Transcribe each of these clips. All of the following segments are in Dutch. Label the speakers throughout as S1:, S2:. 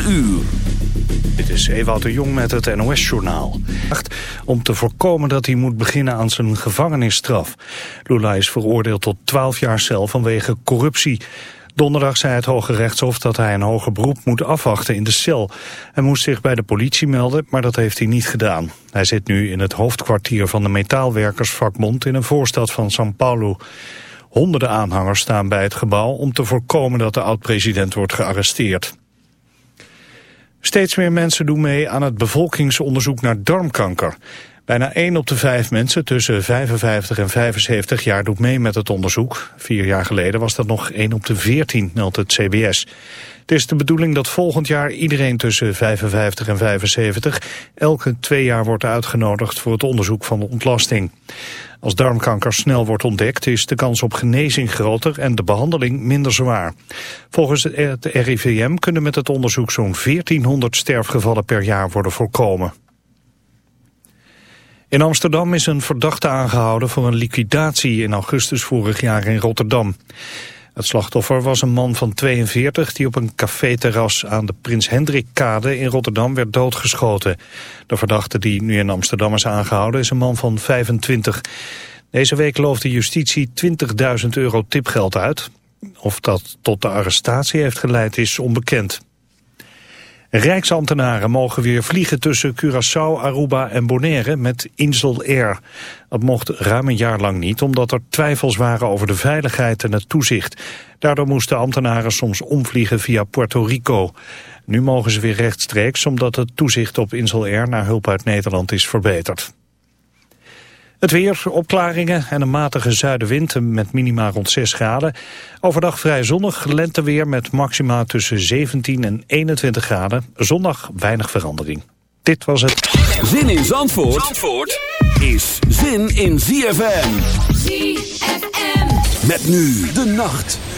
S1: 4 uur.
S2: Dit is Ewout de Jong met het NOS-journaal. Om te voorkomen dat hij moet beginnen aan zijn gevangenisstraf. Lula is veroordeeld tot 12 jaar cel vanwege corruptie. Donderdag zei het Hoge Rechtshof dat hij een hoger beroep moet afwachten in de cel. Hij moest zich bij de politie melden, maar dat heeft hij niet gedaan. Hij zit nu in het hoofdkwartier van de metaalwerkersvakbond in een voorstad van São Paulo. Honderden aanhangers staan bij het gebouw om te voorkomen dat de oud-president wordt gearresteerd. Steeds meer mensen doen mee aan het bevolkingsonderzoek naar darmkanker. Bijna 1 op de 5 mensen tussen 55 en 75 jaar doet mee met het onderzoek. Vier jaar geleden was dat nog 1 op de 14, meldt het CBS. Het is de bedoeling dat volgend jaar iedereen tussen 55 en 75 elke twee jaar wordt uitgenodigd voor het onderzoek van de ontlasting. Als darmkanker snel wordt ontdekt is de kans op genezing groter en de behandeling minder zwaar. Volgens het RIVM kunnen met het onderzoek zo'n 1400 sterfgevallen per jaar worden voorkomen. In Amsterdam is een verdachte aangehouden voor een liquidatie in augustus vorig jaar in Rotterdam. Het slachtoffer was een man van 42 die op een caféterras aan de Prins Hendrikkade in Rotterdam werd doodgeschoten. De verdachte die nu in Amsterdam is aangehouden is een man van 25. Deze week loofde justitie 20.000 euro tipgeld uit. Of dat tot de arrestatie heeft geleid is onbekend. Rijksambtenaren mogen weer vliegen tussen Curaçao, Aruba en Bonaire met Insel Air. Dat mocht ruim een jaar lang niet, omdat er twijfels waren over de veiligheid en het toezicht. Daardoor moesten ambtenaren soms omvliegen via Puerto Rico. Nu mogen ze weer rechtstreeks, omdat het toezicht op Insel Air naar hulp uit Nederland is verbeterd. Het weer, opklaringen en een matige zuidenwind met minima rond 6 graden. Overdag vrij zonnig, lenteweer met maxima tussen 17 en 21 graden. Zondag weinig verandering. Dit was het.
S1: Zin in Zandvoort, Zandvoort is zin in ZFM.
S3: ZFM.
S1: Met nu de nacht.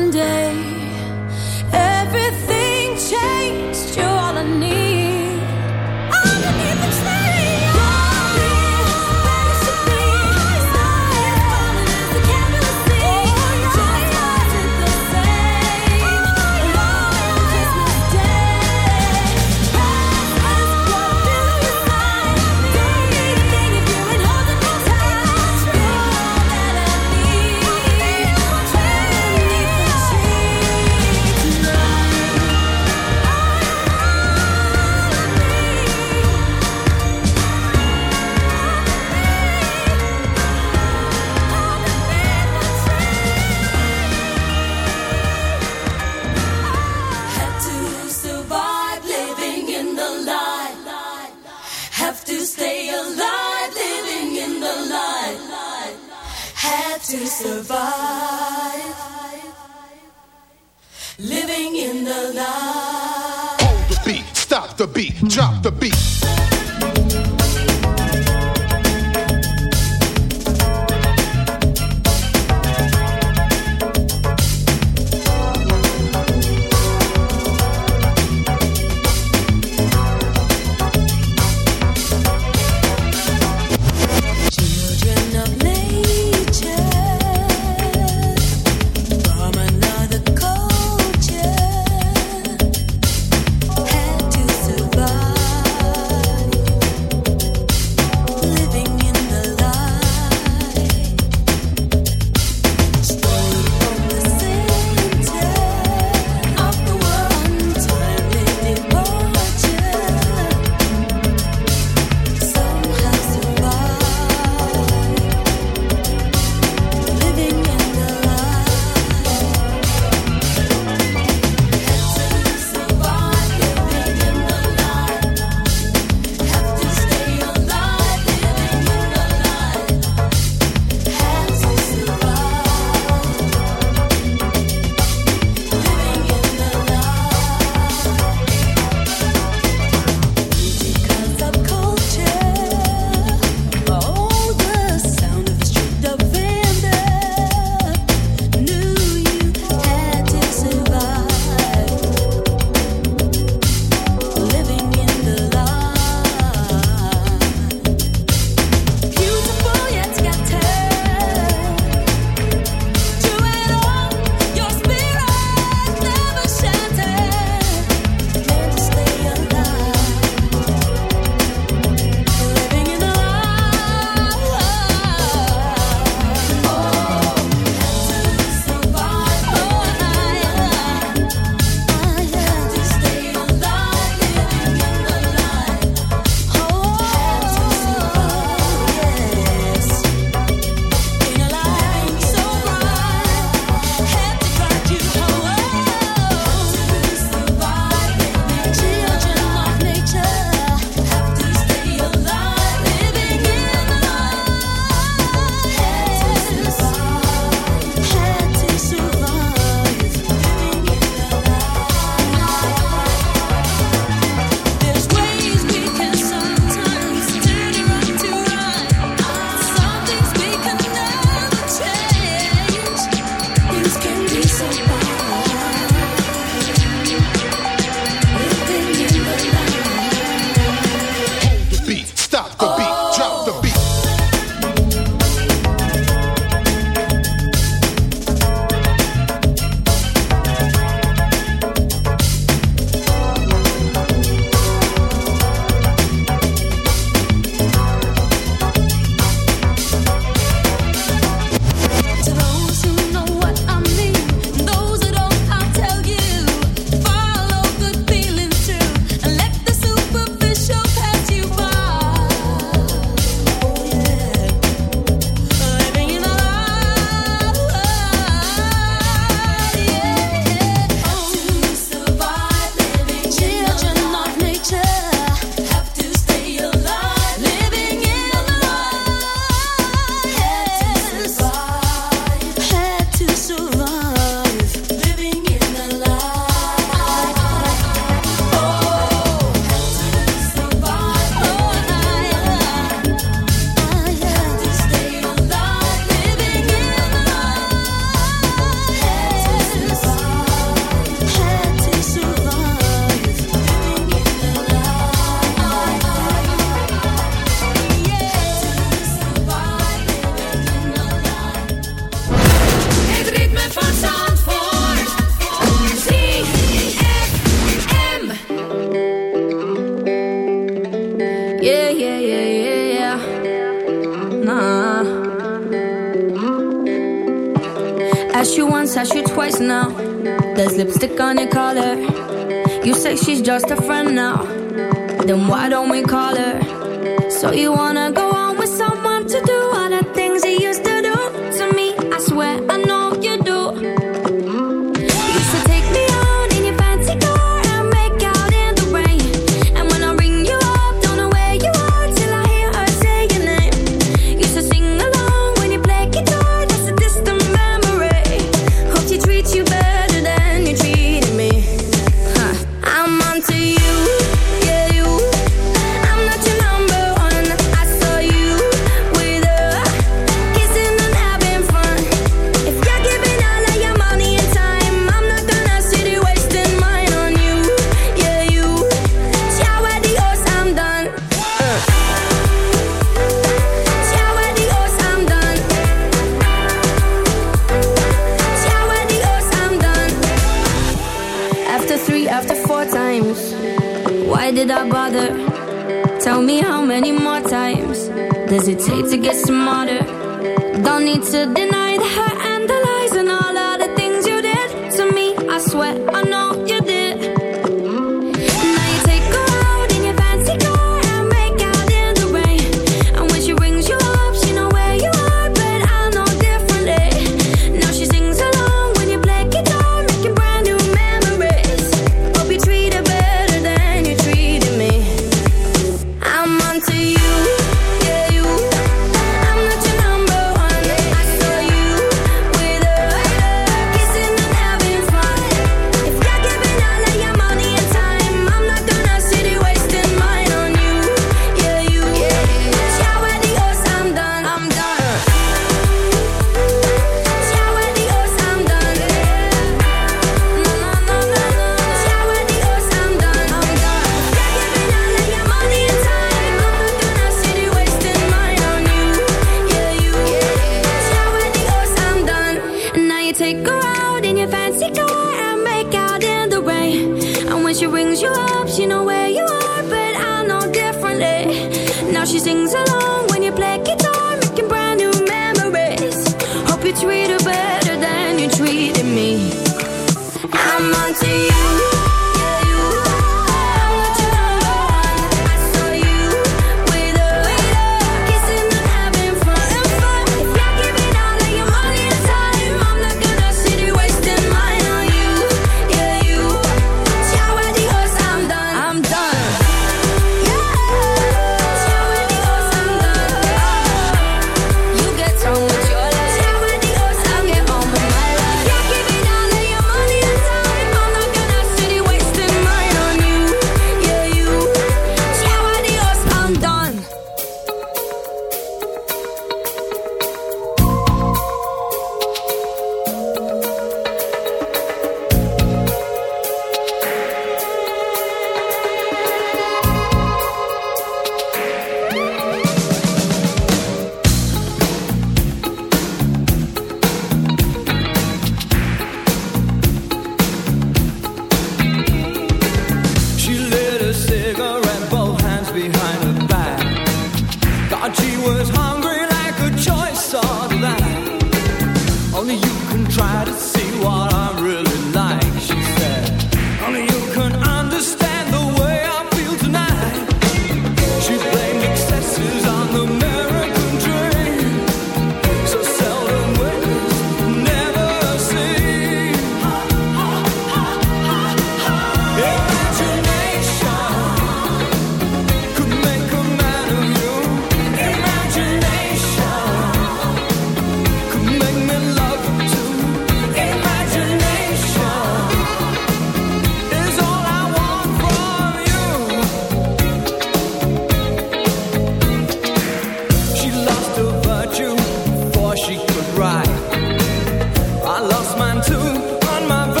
S4: lost mine too on my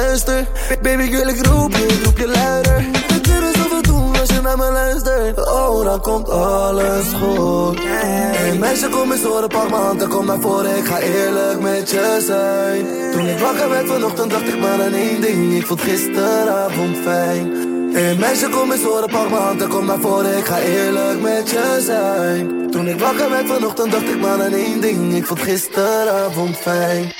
S5: duister. Baby ik roep je, ik roep je luider. Zoveel doen als je naar me luistert. Oh, dan komt alles goed. Hey meisje, kom eens horen, pak m'n hand en kom naar voren. Ik ga eerlijk met je zijn. Toen ik wakker werd vanochtend, dacht ik maar aan één ding. Ik vond gisteravond fijn. Hey meisje, kom eens horen, pak m'n hand en kom naar voren. Ik ga eerlijk met je zijn. Toen ik wakker werd vanochtend, dacht ik maar aan één ding. Ik vond gisteravond fijn.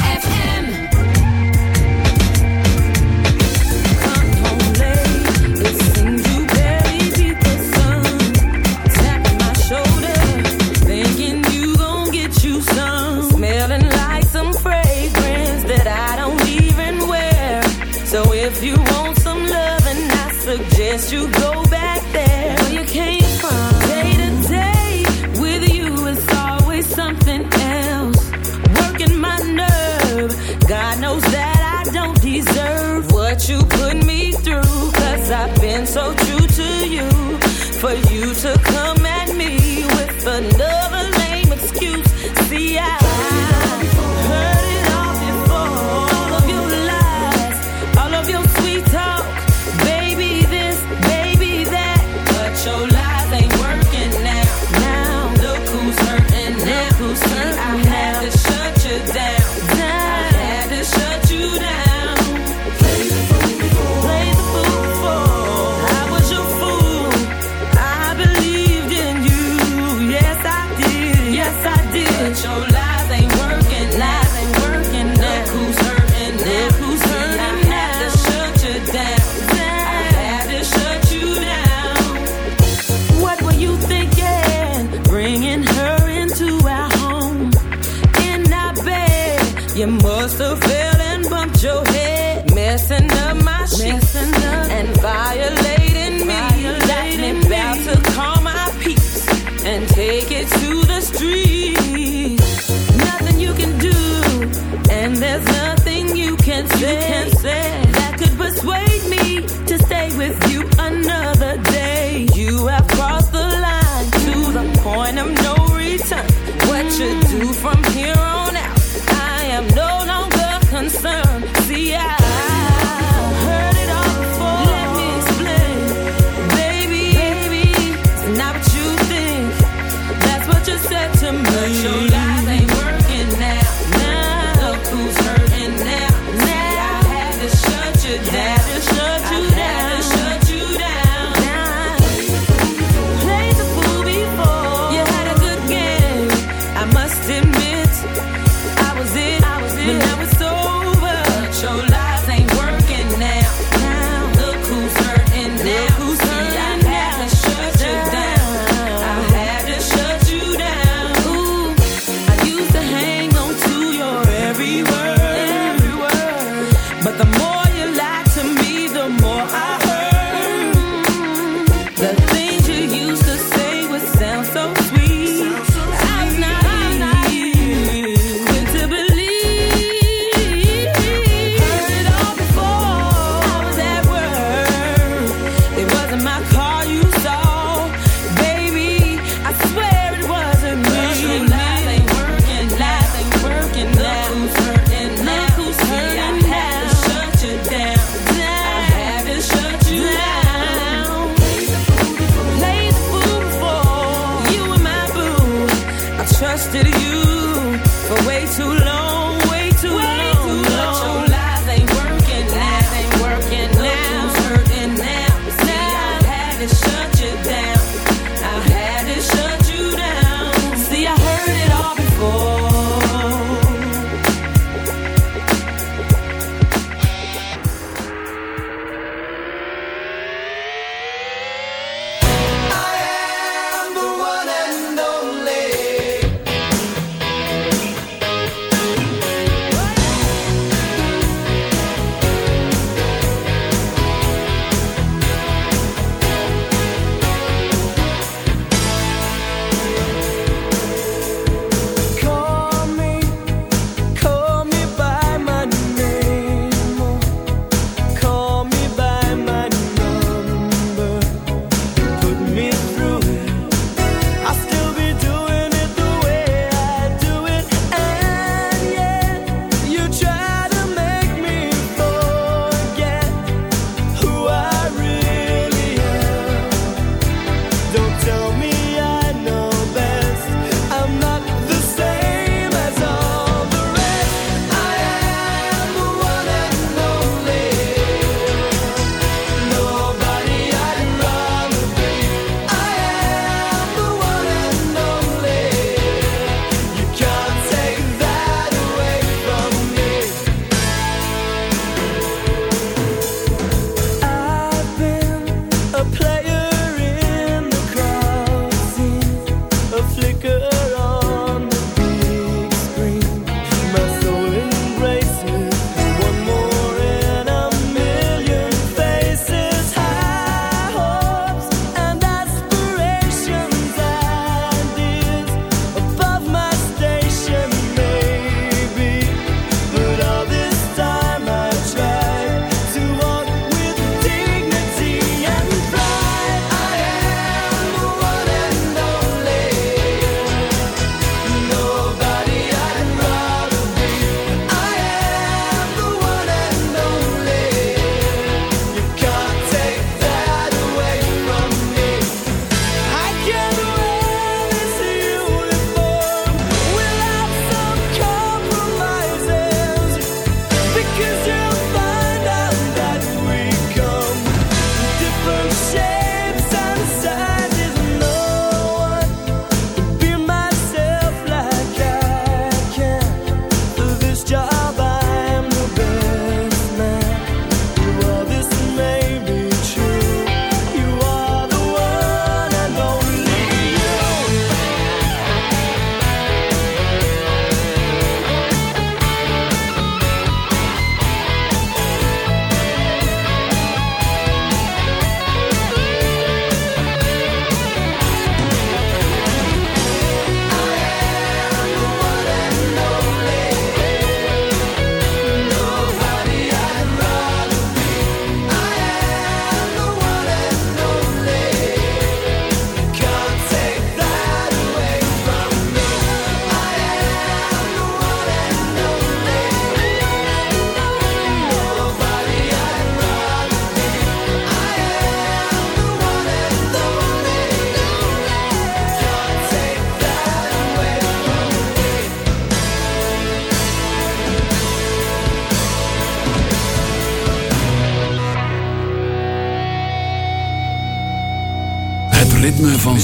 S1: reality.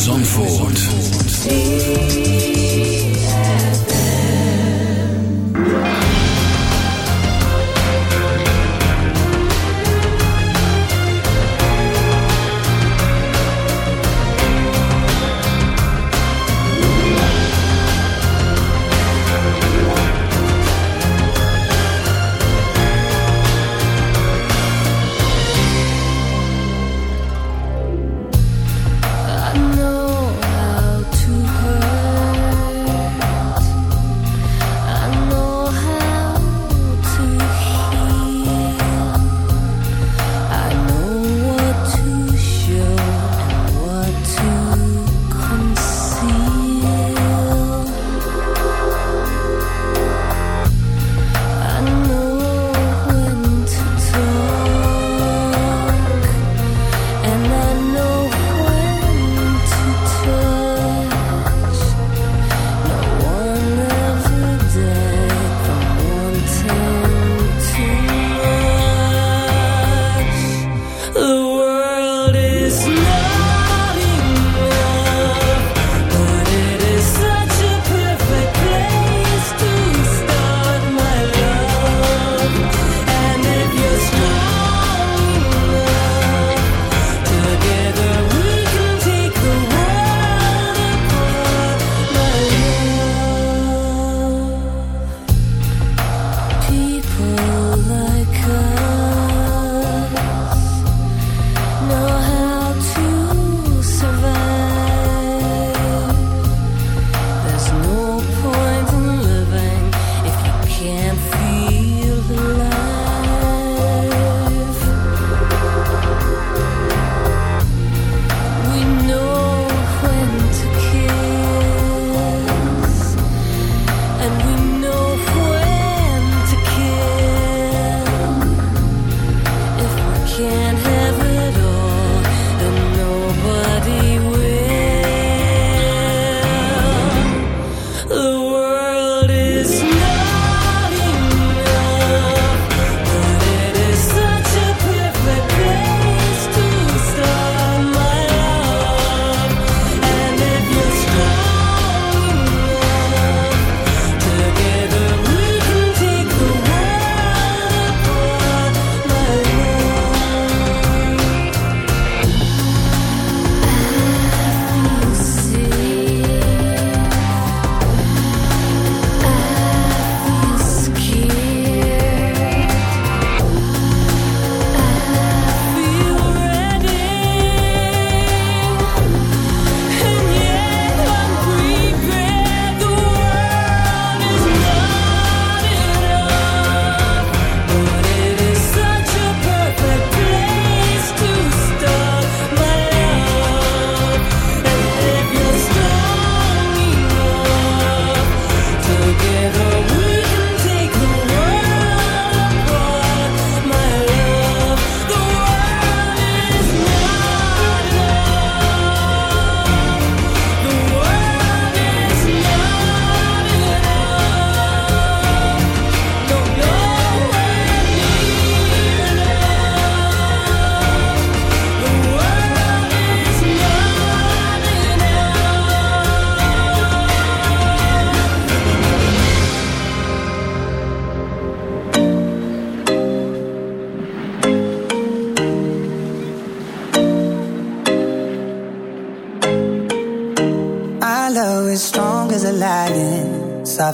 S1: Zandvoort.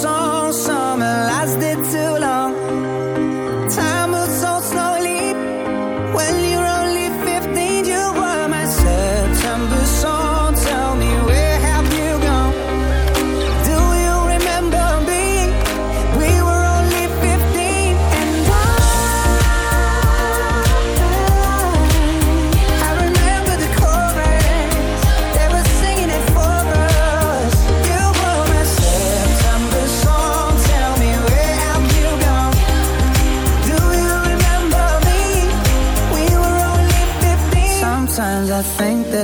S6: song summer lasted till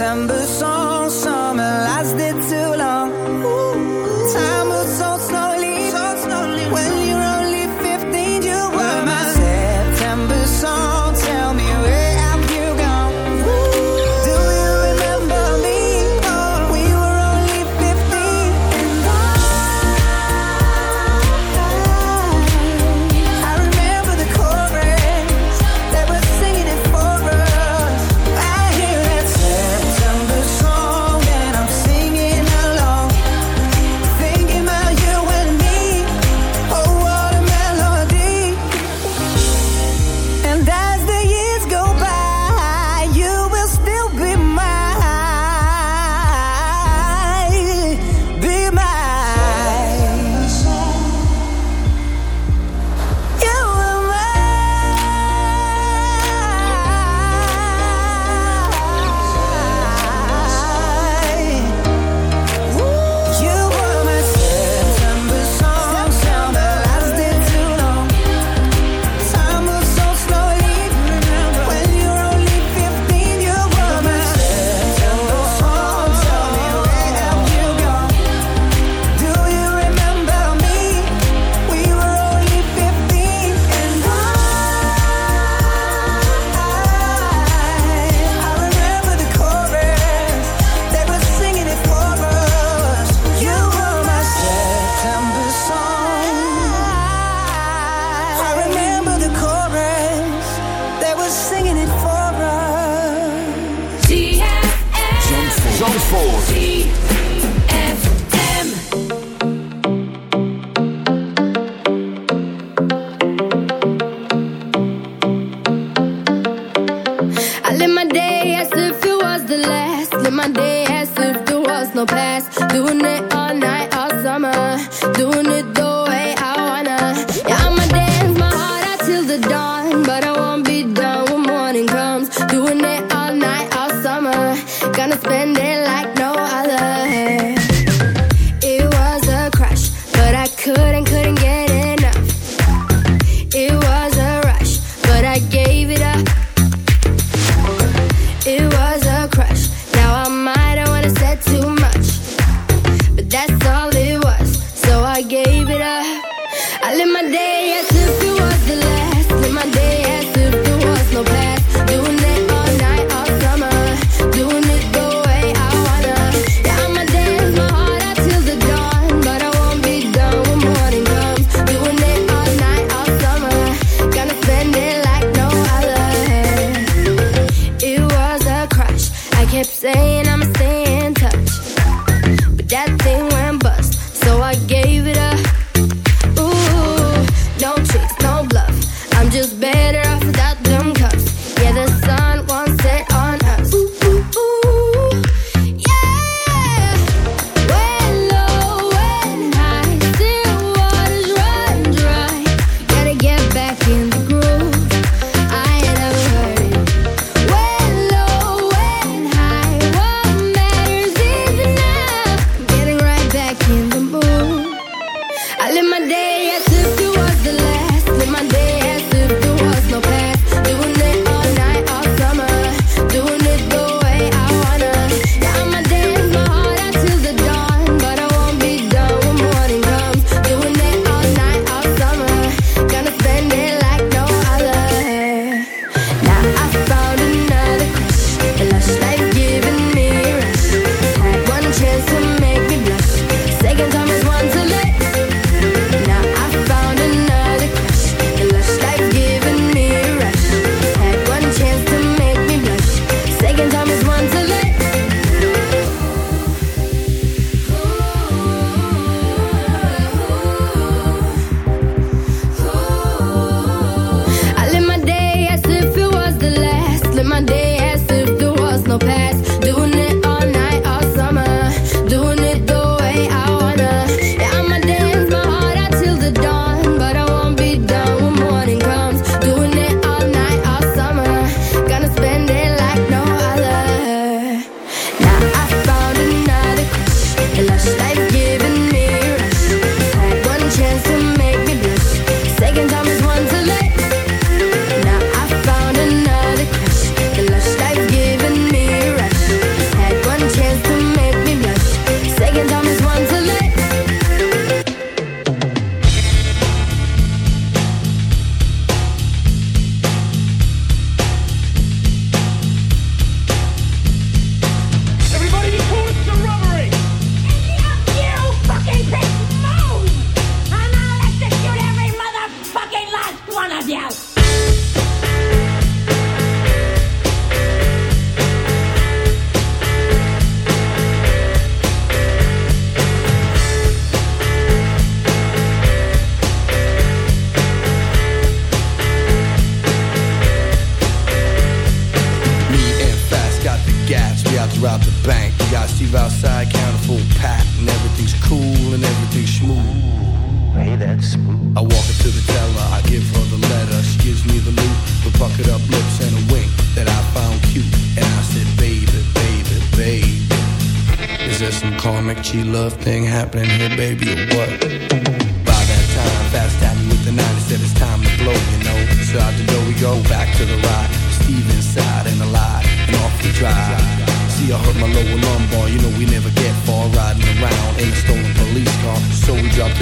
S7: December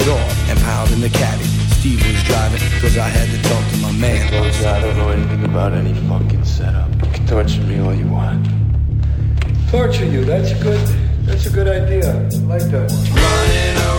S7: dropped it off and piled in the caddy. Steve was driving, cause I had to talk to my man.
S8: Folks, I don't know anything about any fucking setup. You can torture me all you want.
S9: Torture you, that's a good. That's a good idea. I like that one.
S7: Running around,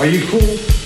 S9: Are you cool?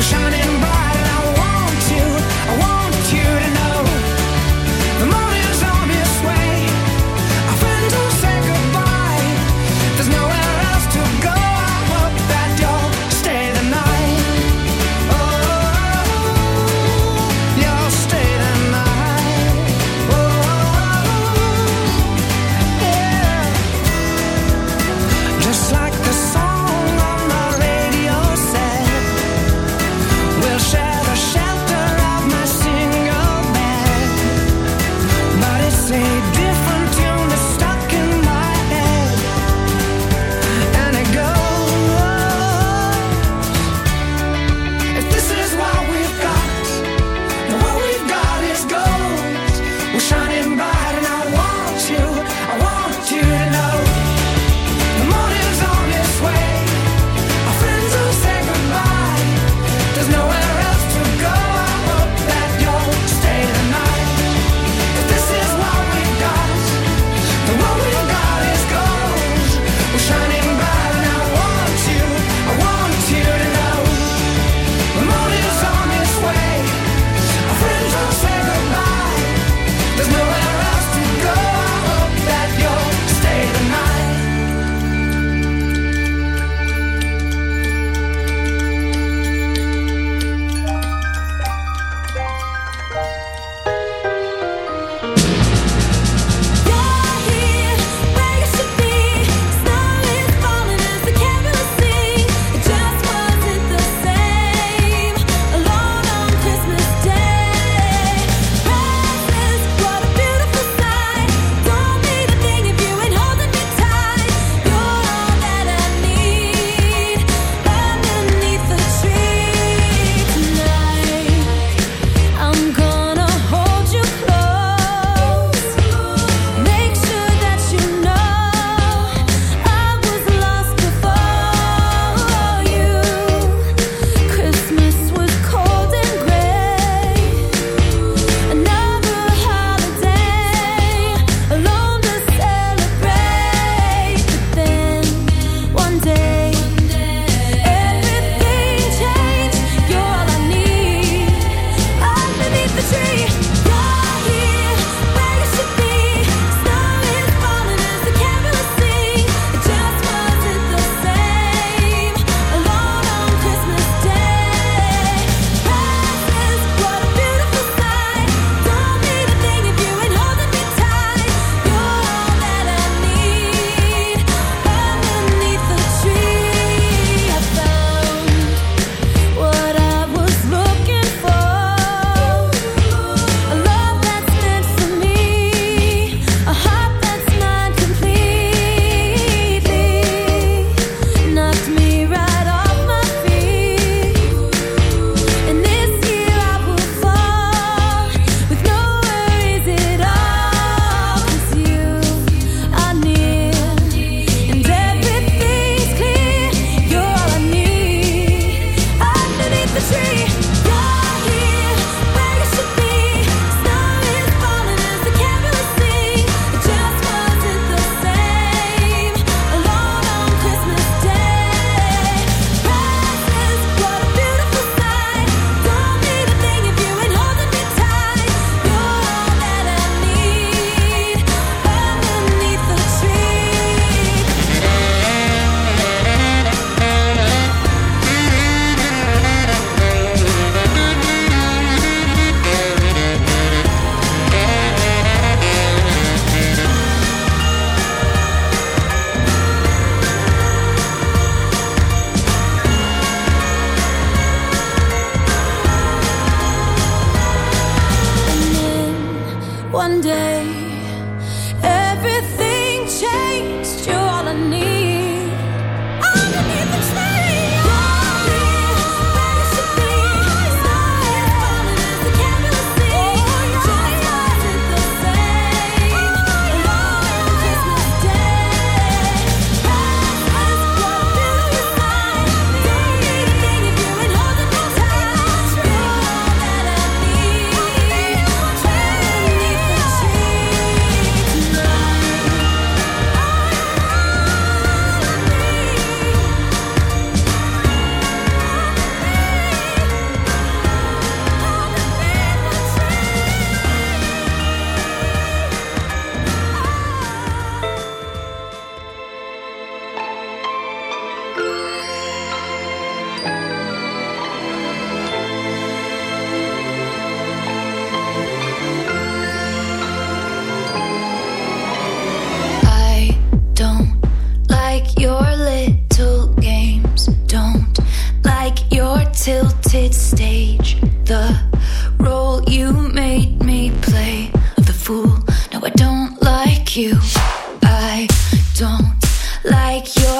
S3: Shining I don't like your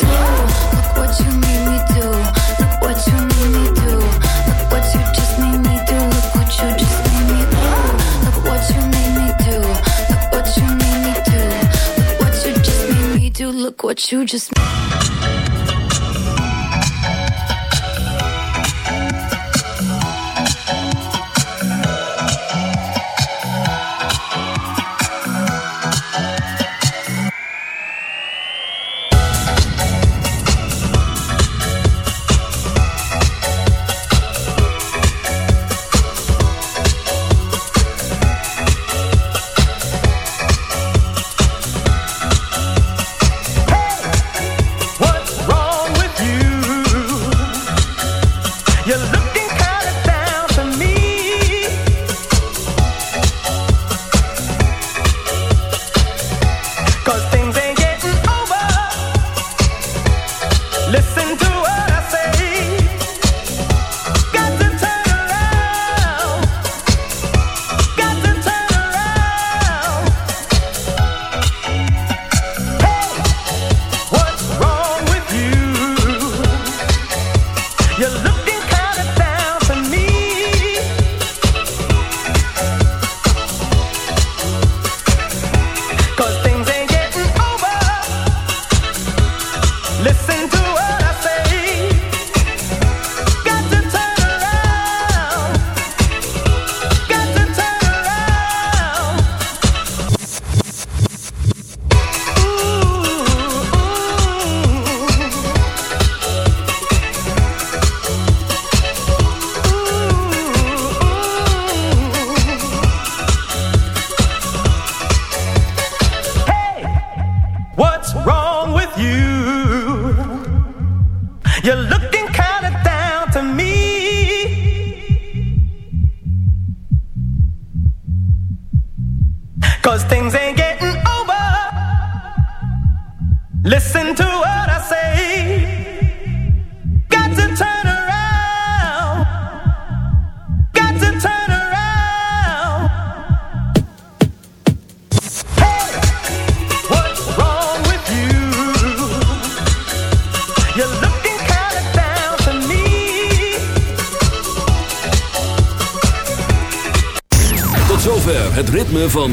S3: but you just.